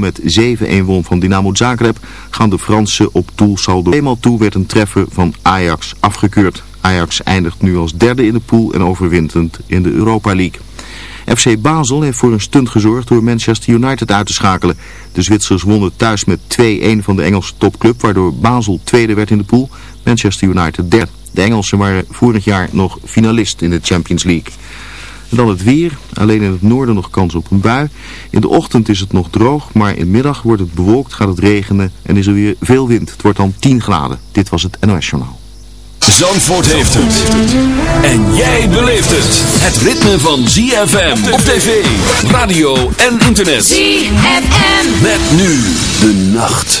met 7-1 won van Dynamo Zagreb, gaan de Fransen op doelsaldo. Eenmaal toe werd een treffer van Ajax afgekeurd. Ajax eindigt nu als derde in de pool en overwintend in de Europa League. FC Basel heeft voor een stunt gezorgd door Manchester United uit te schakelen. De Zwitsers wonnen thuis met 2-1 van de Engelse topclub, waardoor Basel tweede werd in de pool, Manchester United derde. De Engelsen waren vorig jaar nog finalist in de Champions League. En dan het weer. Alleen in het noorden nog kans op een bui. In de ochtend is het nog droog, maar in de middag wordt het bewolkt, gaat het regenen en is er weer veel wind. Het wordt dan 10 graden. Dit was het NOS Journaal. Zandvoort heeft het. En jij beleeft het. Het ritme van ZFM op tv, radio en internet. ZFM. Met nu de nacht.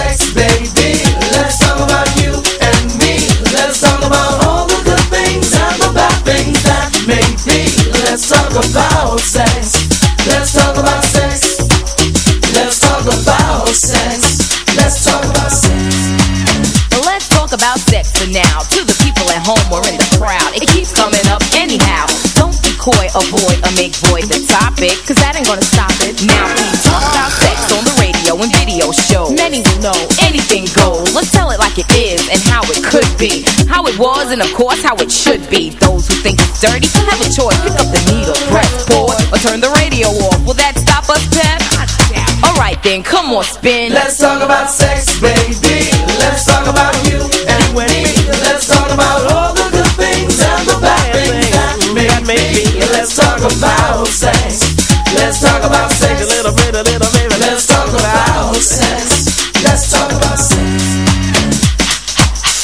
And, of course, how it should be. Those who think it's dirty have a choice. Pick up the needle, press pause, or turn the radio off. Will that stop us, Pep? Alright then, come on, spin. Let's talk about sex, baby. Let's talk about you and me. Let's talk about all the good things and the bad things that may be. Let's talk about sex. Let's talk about sex. A little bit, a little baby. Let's talk about sex. Let's talk about sex.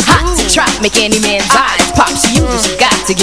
Hot to trap, make any man's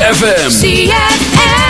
FM. ZFM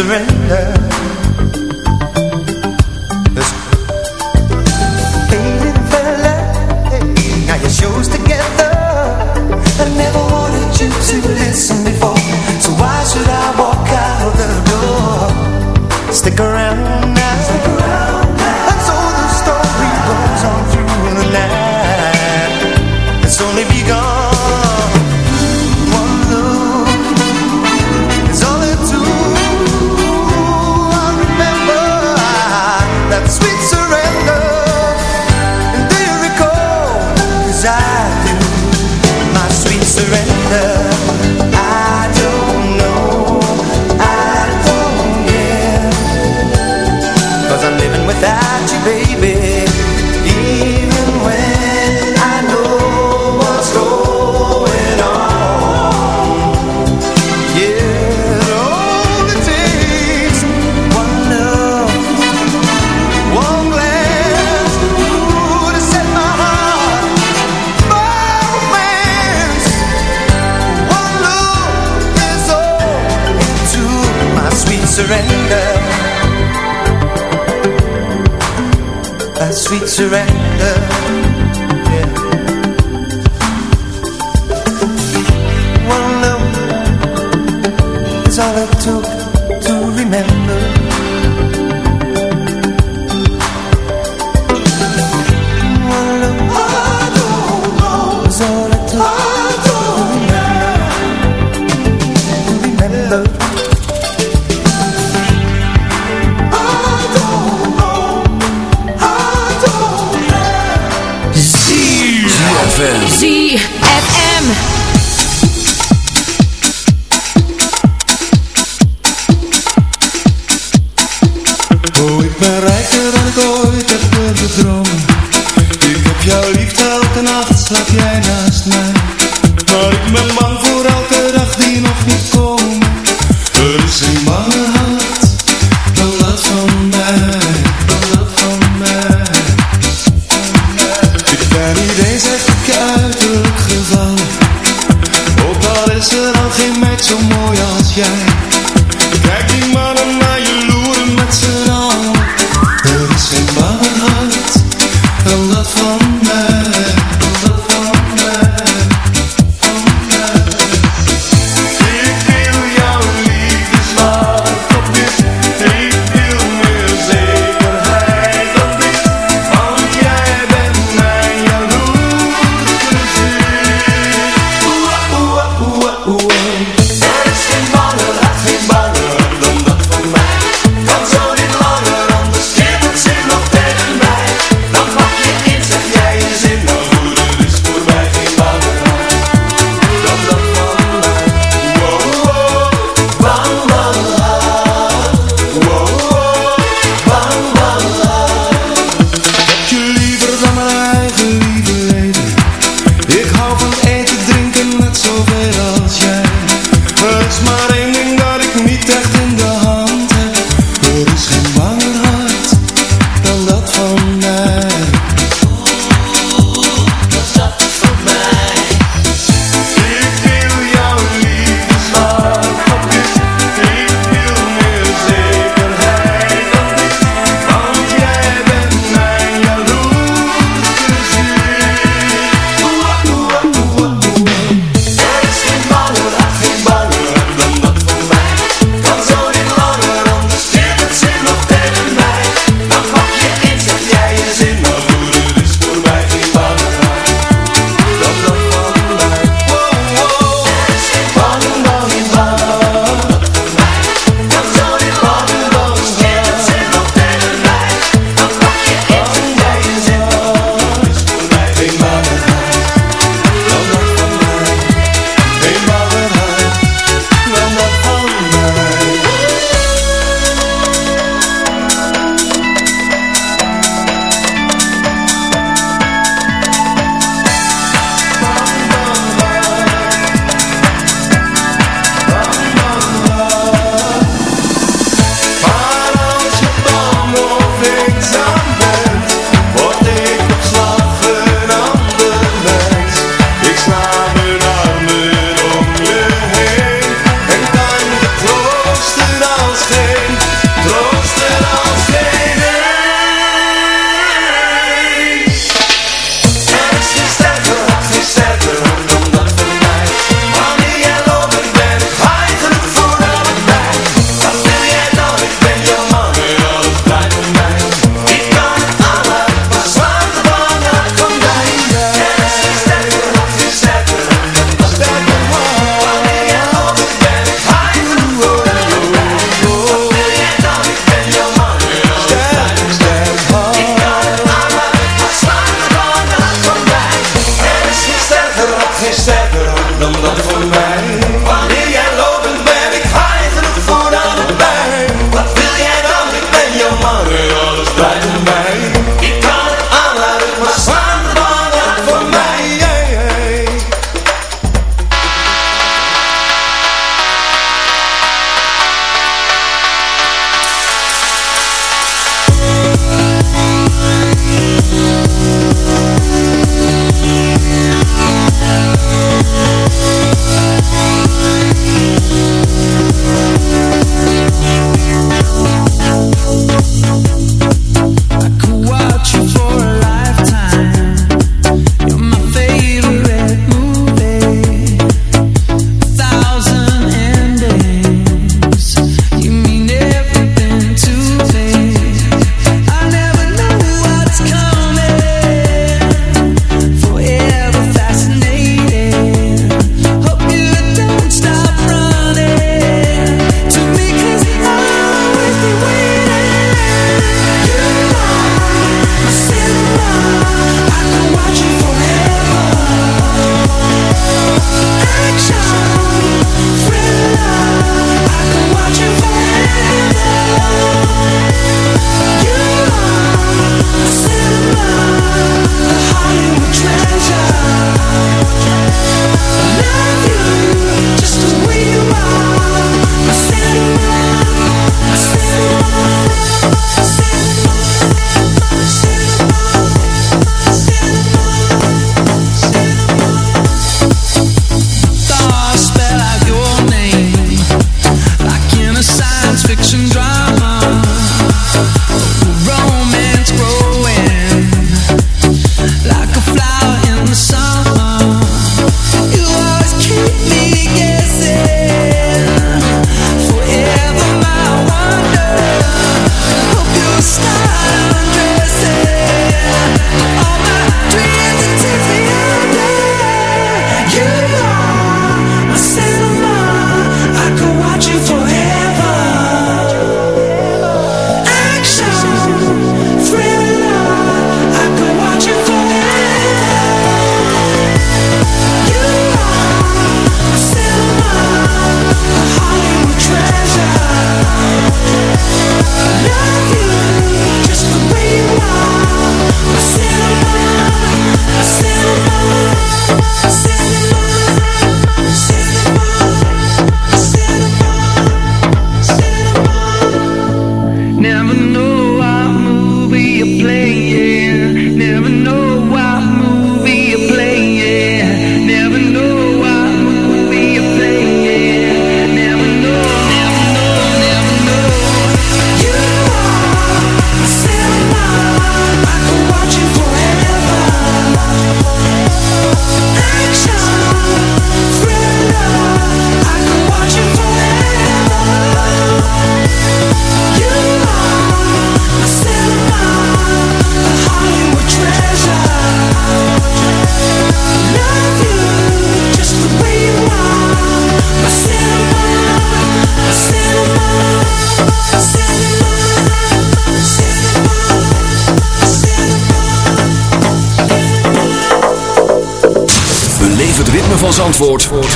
surrender. sweet surrender. Yeah. One love is all it took.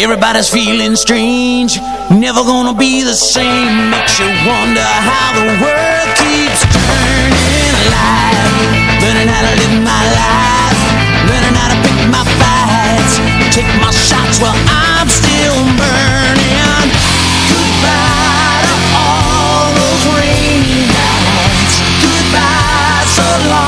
Everybody's feeling strange, never gonna be the same. Makes you wonder how the world keeps turning. Alive, learning how to live my life, learning how to pick my fights, take my shots while I'm still burning. Goodbye to all those rainy nights. Goodbye so long.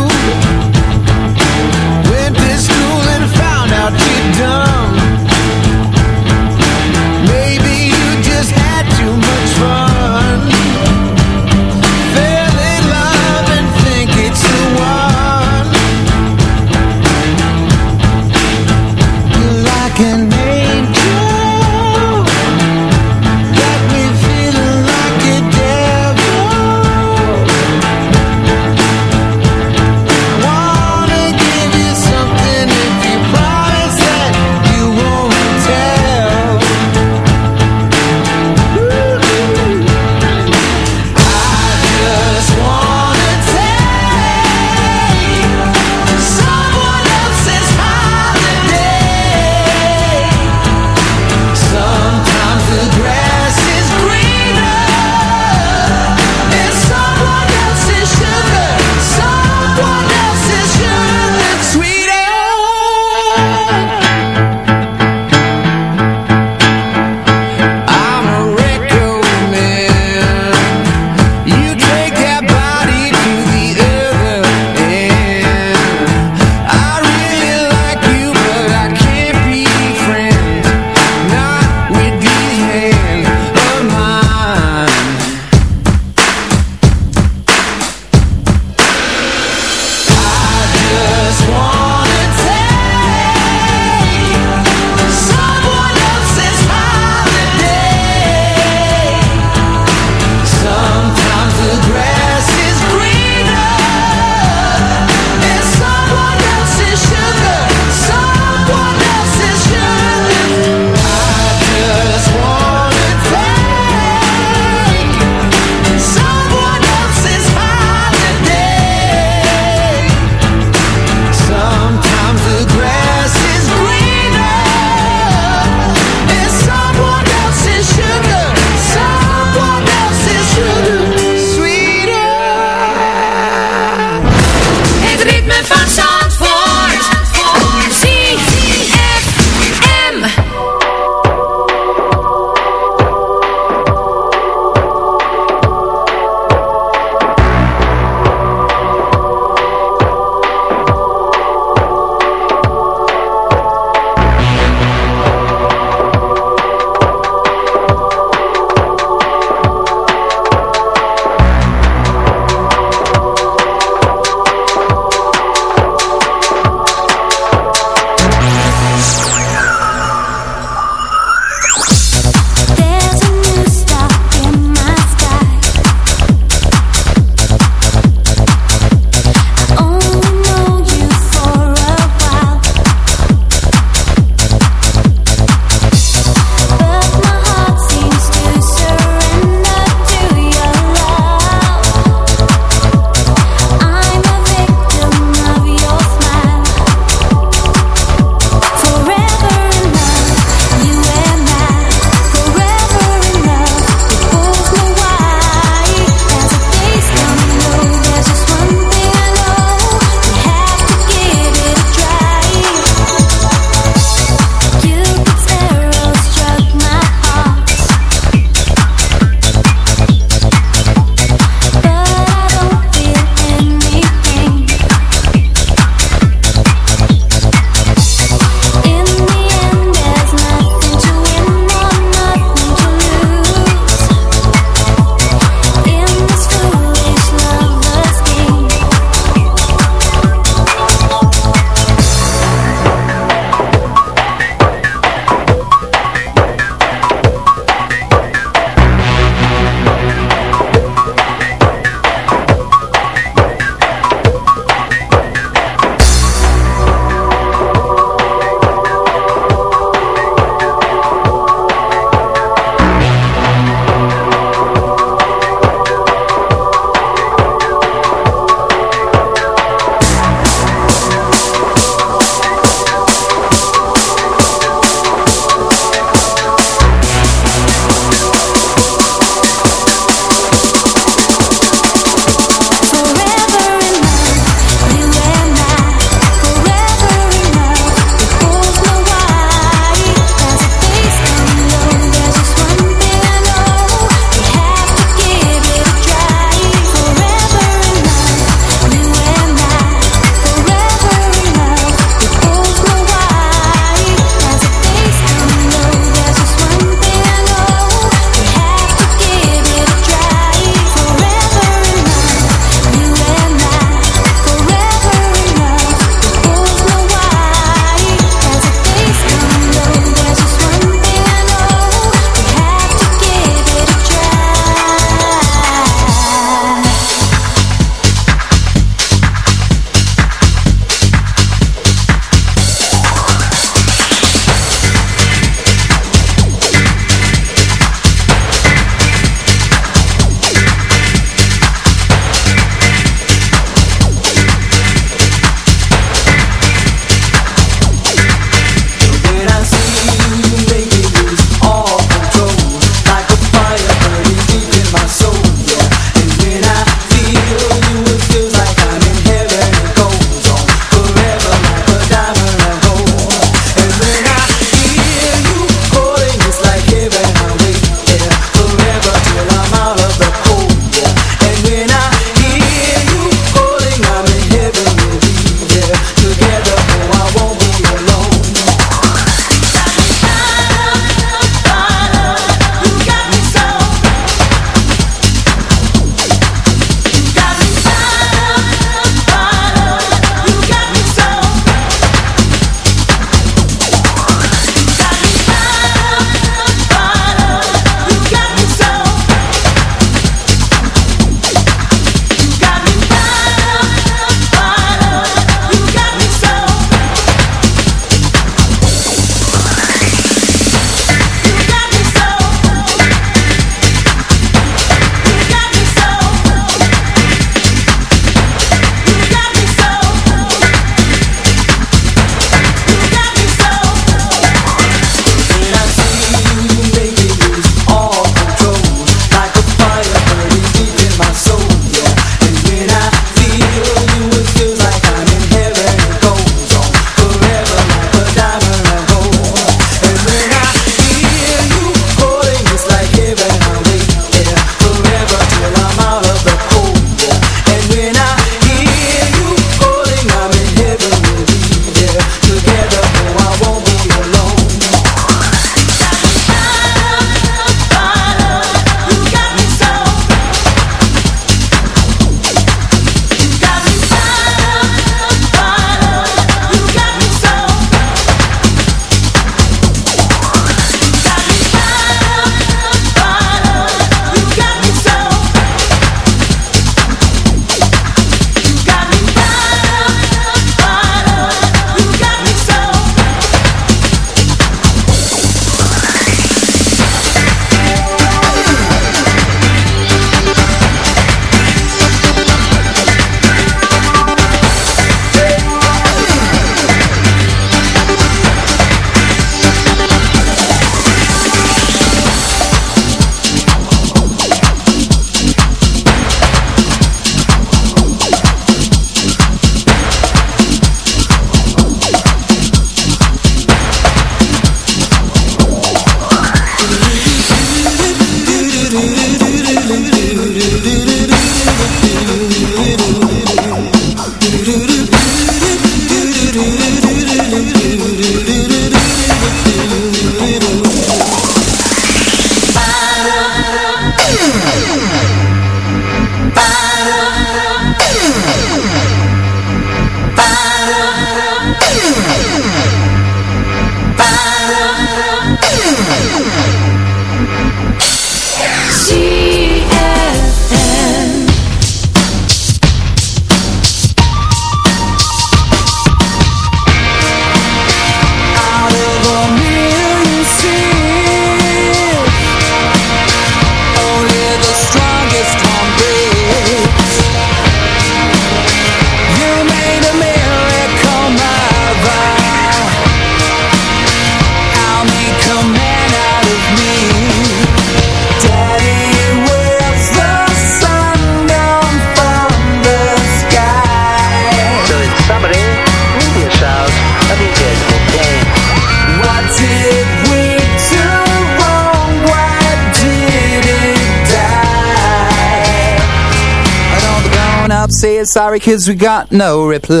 saying sorry cause we got no reply.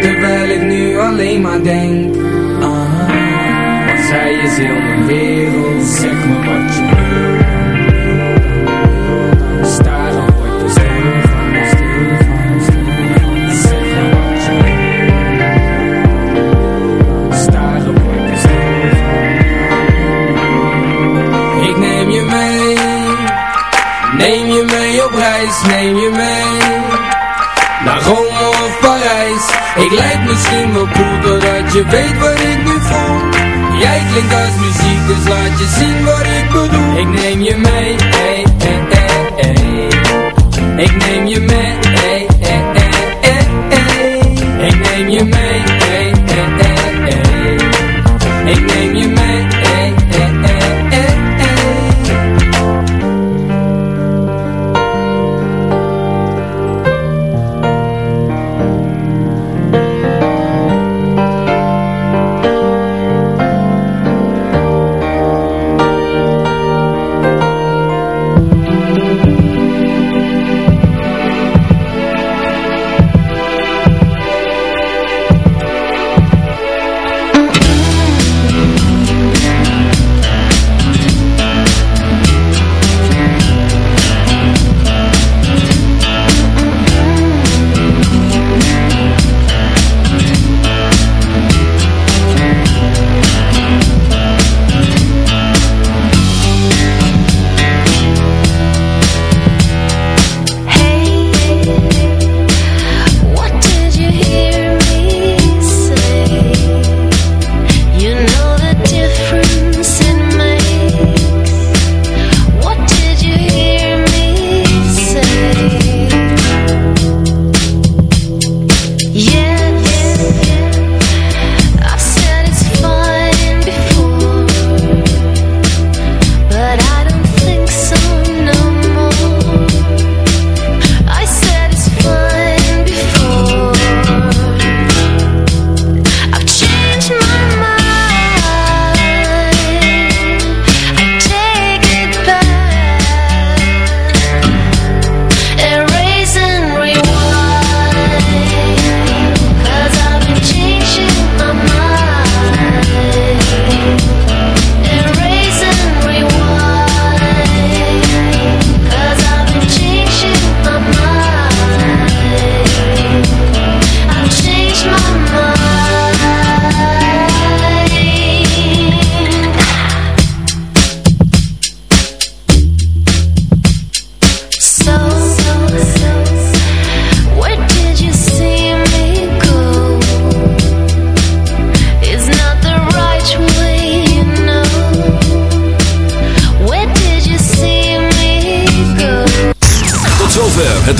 Terwijl ik nu alleen maar denk aan haar Want zij is heel mijn wereld Zeg me wat je wil. Staren word je stil van, stil van, stil van Zeg me wat je wil. Staren word je stil van. Ik neem je mee Neem je mee op reis, neem je mee misschien wel Doordat je weet wat ik nu voel Jij klinkt als muziek Dus laat je zien wat ik bedoel Ik neem je mee hey, hey. Ik neem je mee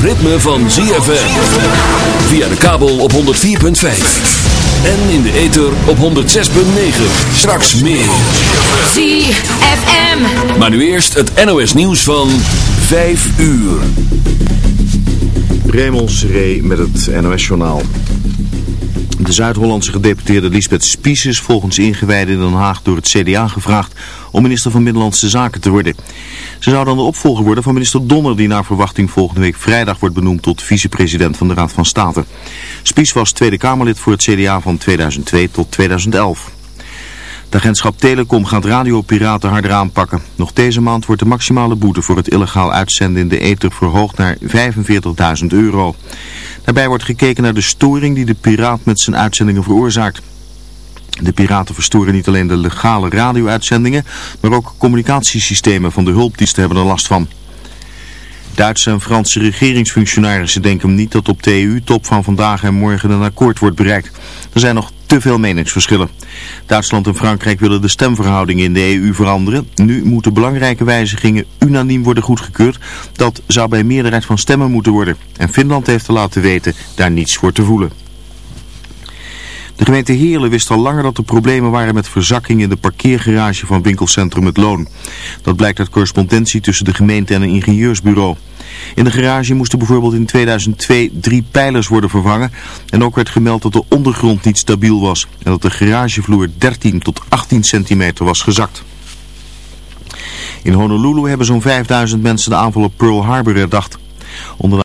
ritme van ZFM. Via de kabel op 104.5. En in de ether op 106.9. Straks meer. ZFM. Maar nu eerst het NOS nieuws van 5 uur. Raymond Seré met het NOS-journaal. De Zuid-Hollandse gedeputeerde Lisbeth Spies is volgens ingewijden in Den Haag door het CDA gevraagd om minister van Binnenlandse Zaken te worden. Ze zou dan de opvolger worden van minister Donner die naar verwachting volgende week vrijdag wordt benoemd tot vicepresident van de Raad van State. Spies was Tweede Kamerlid voor het CDA van 2002 tot 2011. De agentschap Telecom gaat radiopiraten harder aanpakken. Nog deze maand wordt de maximale boete voor het illegaal uitzenden in de ether verhoogd naar 45.000 euro. Daarbij wordt gekeken naar de storing die de piraat met zijn uitzendingen veroorzaakt. De piraten verstoren niet alleen de legale radio-uitzendingen, maar ook communicatiesystemen van de hulpdiensten hebben er last van. Duitse en Franse regeringsfunctionarissen denken niet dat op de EU-top van vandaag en morgen een akkoord wordt bereikt. Er zijn nog te veel meningsverschillen. Duitsland en Frankrijk willen de stemverhoudingen in de EU veranderen. Nu moeten belangrijke wijzigingen unaniem worden goedgekeurd. Dat zou bij meerderheid van stemmen moeten worden. En Finland heeft te laten weten daar niets voor te voelen. De gemeente Heerlen wist al langer dat er problemen waren met verzakking in de parkeergarage van winkelcentrum Het Loon. Dat blijkt uit correspondentie tussen de gemeente en een ingenieursbureau. In de garage moesten bijvoorbeeld in 2002 drie pijlers worden vervangen en ook werd gemeld dat de ondergrond niet stabiel was en dat de garagevloer 13 tot 18 centimeter was gezakt. In Honolulu hebben zo'n 5000 mensen de aanval op Pearl Harbor herdacht. Onder